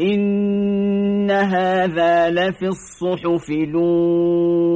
إن هذا لفي الصحف لون